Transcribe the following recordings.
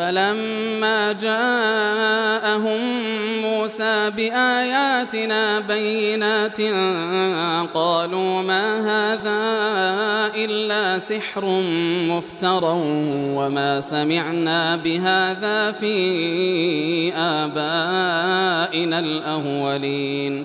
فلما جاءهم موسى بآياتنا بينات قالوا ما هذا إلا سحر مفترى وما سمعنا بهذا في آبائنا الأولين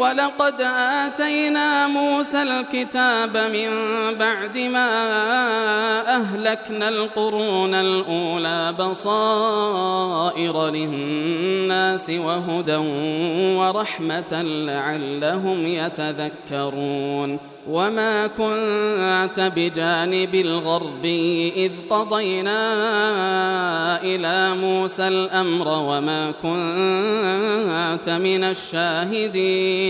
ولقد آتينا موسى الكتاب من بعد ما أهلكنا القرون الأولى بصائر للناس وهدى ورحمة لعلهم يتذكرون. وما كنت بجانب الغربي إذ قضينا إلى موسى الأمر وما كنت من الشاهدين.